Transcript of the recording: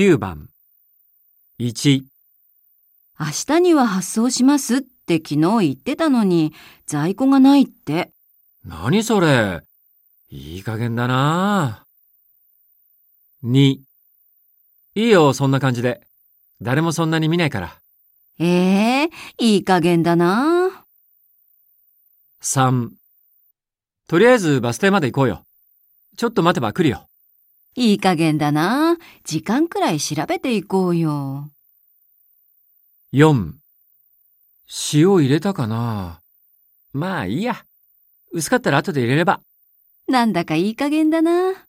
9番。1、明日には発送しますって昨日言ってたのに在庫がないって。何それいい加減だな2、いいよ、そんな感じで。誰もそんなに見ないから。ええいい加減だな。3、とりあえずバス停まで行こうよ。ちょっと待てば来るよ。いい加減だな。時間くらい調べていこうよ。4、塩入れたかなまあいいや。薄かったら後で入れれば。なんだかいい加減だな。